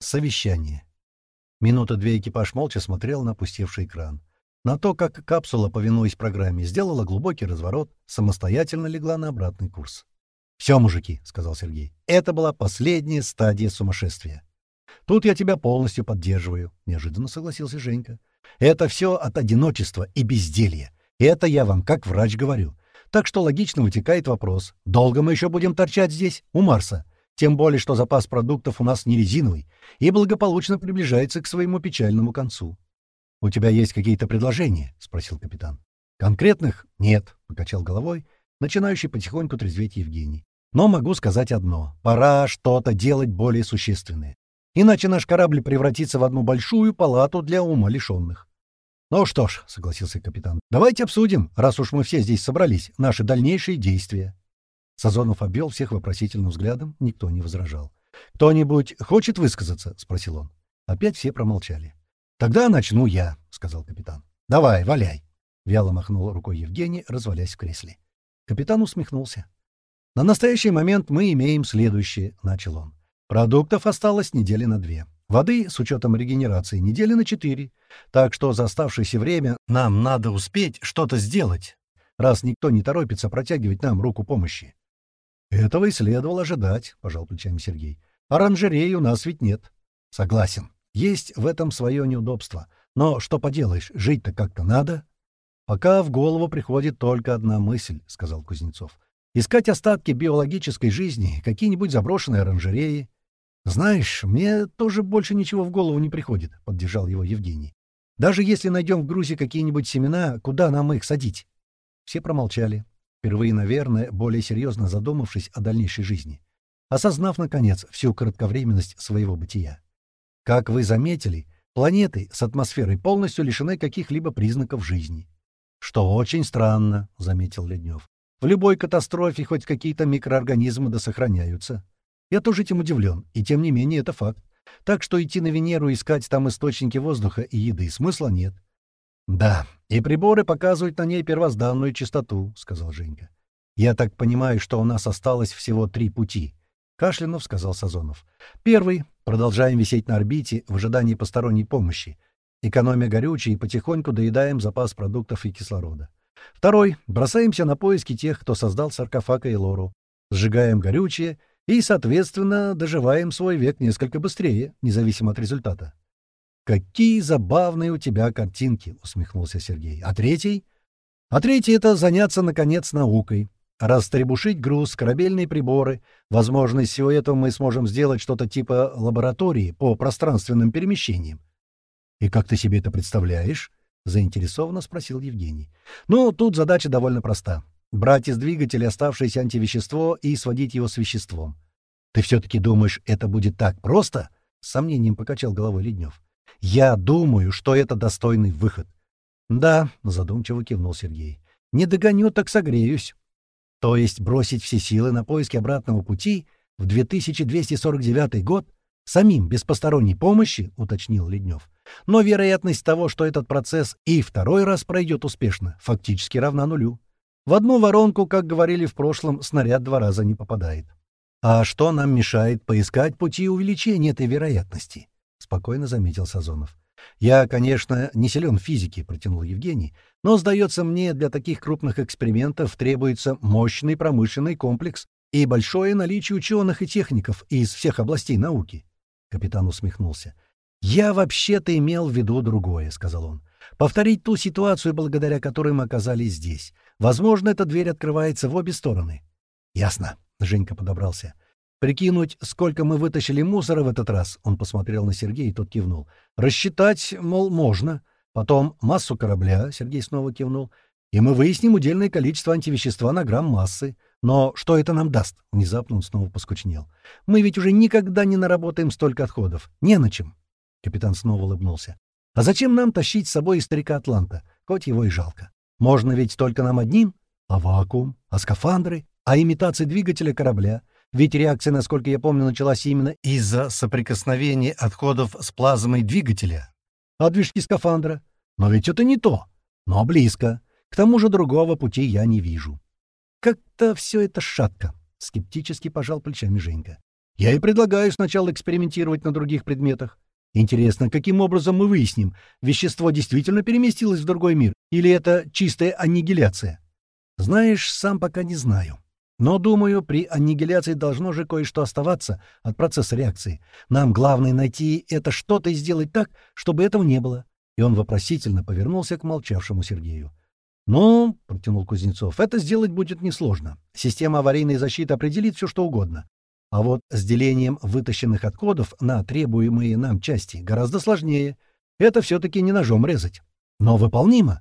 Совещание. Минута две экипаж молча смотрел на опустевший экран. На то, как капсула, повинуясь программе, сделала глубокий разворот, самостоятельно легла на обратный курс. «Все, мужики», — сказал Сергей, — «это была последняя стадия сумасшествия». «Тут я тебя полностью поддерживаю», — неожиданно согласился Женька. «Это все от одиночества и безделья. Это я вам как врач говорю. Так что логично вытекает вопрос, долго мы еще будем торчать здесь, у Марса? Тем более, что запас продуктов у нас не резиновый и благополучно приближается к своему печальному концу. «У тебя есть какие-то предложения?» — спросил капитан. «Конкретных? Нет», — покачал головой, начинающий потихоньку трезветь Евгений. «Но могу сказать одно. Пора что-то делать более существенное. Иначе наш корабль превратится в одну большую палату для ума лишенных». «Ну что ж», — согласился капитан, — «давайте обсудим, раз уж мы все здесь собрались, наши дальнейшие действия». Сазонов обвел всех вопросительным взглядом, никто не возражал. «Кто-нибудь хочет высказаться?» — спросил он. Опять все промолчали. «Тогда начну я», — сказал капитан. «Давай, валяй», — вяло махнул рукой Евгений, развалясь в кресле. Капитан усмехнулся. «На настоящий момент мы имеем следующее», — начал он. «Продуктов осталось недели на две. Воды, с учетом регенерации, недели на четыре. Так что за оставшееся время нам надо успеть что-то сделать, раз никто не торопится протягивать нам руку помощи. «Этого и следовало ожидать», — пожал плечами Сергей. «Оранжереи у нас ведь нет». «Согласен. Есть в этом свое неудобство. Но что поделаешь, жить-то как-то надо». «Пока в голову приходит только одна мысль», — сказал Кузнецов. «Искать остатки биологической жизни, какие-нибудь заброшенные оранжереи». «Знаешь, мне тоже больше ничего в голову не приходит», — поддержал его Евгений. «Даже если найдем в Грузии какие-нибудь семена, куда нам их садить?» Все промолчали впервые, наверное, более серьезно задумавшись о дальнейшей жизни, осознав, наконец, всю кратковременность своего бытия. Как вы заметили, планеты с атмосферой полностью лишены каких-либо признаков жизни. «Что очень странно», — заметил Леднев. «В любой катастрофе хоть какие-то микроорганизмы да сохраняются. Я тоже этим удивлен, и тем не менее это факт. Так что идти на Венеру искать там источники воздуха и еды смысла нет. «Да, и приборы показывают на ней первозданную частоту», — сказал Женька. «Я так понимаю, что у нас осталось всего три пути», — Кашлянов сказал Сазонов. «Первый. Продолжаем висеть на орбите в ожидании посторонней помощи, экономя горючее и потихоньку доедаем запас продуктов и кислорода. Второй. Бросаемся на поиски тех, кто создал саркофаг и Лору. Сжигаем горючее и, соответственно, доживаем свой век несколько быстрее, независимо от результата. «Какие забавные у тебя картинки!» — усмехнулся Сергей. «А третий?» «А третий — это заняться, наконец, наукой. Растребушить груз, корабельные приборы. Возможно, из всего этого мы сможем сделать что-то типа лаборатории по пространственным перемещениям». «И как ты себе это представляешь?» — заинтересованно спросил Евгений. «Ну, тут задача довольно проста. Брать из двигателя оставшееся антивещество и сводить его с веществом». «Ты все-таки думаешь, это будет так просто?» — с сомнением покачал головой Леднев. Я думаю, что это достойный выход. Да, задумчиво кивнул Сергей. Не догоню, так согреюсь. То есть бросить все силы на поиски обратного пути в 2249 год самим, без посторонней помощи, уточнил Леднев. Но вероятность того, что этот процесс и второй раз пройдет успешно, фактически равна нулю. В одну воронку, как говорили в прошлом, снаряд два раза не попадает. А что нам мешает поискать пути увеличения этой вероятности? — спокойно заметил Сазонов. «Я, конечно, не силен в физике», — протянул Евгений, «но, сдается мне, для таких крупных экспериментов требуется мощный промышленный комплекс и большое наличие ученых и техников из всех областей науки». Капитан усмехнулся. «Я вообще-то имел в виду другое», — сказал он. «Повторить ту ситуацию, благодаря которой мы оказались здесь. Возможно, эта дверь открывается в обе стороны». «Ясно», — Женька подобрался. Прикинуть, сколько мы вытащили мусора в этот раз, он посмотрел на Сергея, и тот кивнул. Рассчитать, мол, можно. Потом массу корабля, Сергей снова кивнул. И мы выясним удельное количество антивещества на грамм массы. Но что это нам даст? Внезапно он снова поскучнел. Мы ведь уже никогда не наработаем столько отходов. Не на чем. Капитан снова улыбнулся. А зачем нам тащить с собой старика Атланта? Хоть его и жалко. Можно ведь только нам одним? А вакуум? А скафандры? А имитации двигателя корабля? Ведь реакция, насколько я помню, началась именно из-за соприкосновения отходов с плазмой двигателя. А движки скафандра? Но ведь это не то. Но близко. К тому же другого пути я не вижу. Как-то все это шатко. Скептически пожал плечами Женька. Я и предлагаю сначала экспериментировать на других предметах. Интересно, каким образом мы выясним, вещество действительно переместилось в другой мир, или это чистая аннигиляция? Знаешь, сам пока не знаю. Но, думаю, при аннигиляции должно же кое-что оставаться от процесса реакции. Нам главное найти это что-то и сделать так, чтобы этого не было. И он вопросительно повернулся к молчавшему Сергею. «Ну, — протянул Кузнецов, — это сделать будет несложно. Система аварийной защиты определит все, что угодно. А вот с делением вытащенных от кодов на требуемые нам части гораздо сложнее. Это все-таки не ножом резать. Но выполнимо?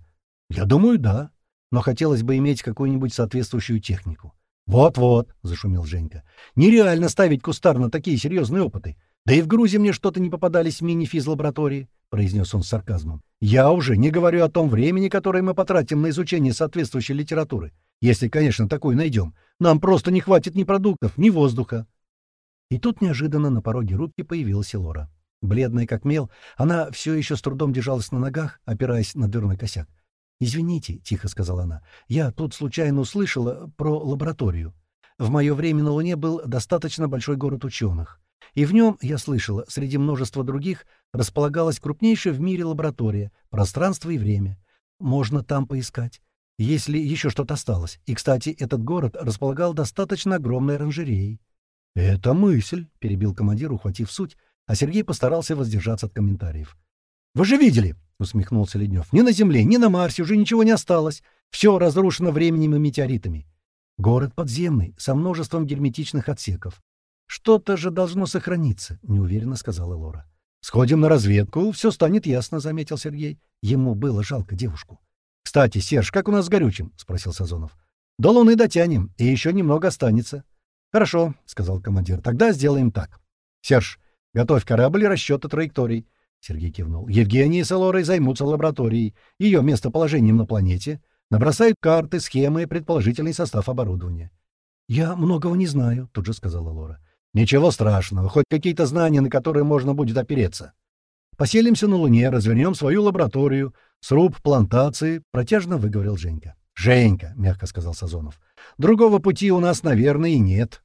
Я думаю, да. Но хотелось бы иметь какую-нибудь соответствующую технику. «Вот-вот», — зашумел Женька. «Нереально ставить кустарно такие серьезные опыты. Да и в Грузии мне что-то не попадались мини-физлаборатории», — произнес он с сарказмом. «Я уже не говорю о том времени, которое мы потратим на изучение соответствующей литературы. Если, конечно, такую найдем. Нам просто не хватит ни продуктов, ни воздуха». И тут неожиданно на пороге рубки появилась Лора. Бледная как мел, она все еще с трудом держалась на ногах, опираясь на дверной косяк. «Извините», — тихо сказала она, — «я тут случайно услышала про лабораторию. В мое время на Луне был достаточно большой город ученых. И в нем, я слышала, среди множества других, располагалась крупнейшая в мире лаборатория, пространство и время. Можно там поискать, если еще что-то осталось. И, кстати, этот город располагал достаточно огромной оранжереей». «Это мысль», — перебил командир, ухватив суть, а Сергей постарался воздержаться от комментариев. «Вы же видели, — усмехнулся Леднев. «Ни на Земле, ни на Марсе уже ничего не осталось. Все разрушено временем и метеоритами. Город подземный, со множеством герметичных отсеков. Что-то же должно сохраниться», — неуверенно сказала Лора. «Сходим на разведку, все станет ясно», — заметил Сергей. Ему было жалко девушку. «Кстати, Серж, как у нас с горючим?» — спросил Сазонов. «До Луны дотянем, и еще немного останется». «Хорошо», — сказал командир. «Тогда сделаем так. Серж, готовь корабль и расчеты траекторий. Сергей кивнул. Евгений с Элорой займутся лабораторией, ее местоположением на планете, набросают карты, схемы и предположительный состав оборудования. «Я многого не знаю», — тут же сказала Лора. «Ничего страшного, хоть какие-то знания, на которые можно будет опереться. Поселимся на Луне, развернем свою лабораторию, сруб, плантации», — протяжно выговорил Женька. «Женька», — мягко сказал Сазонов, — «другого пути у нас, наверное, и нет».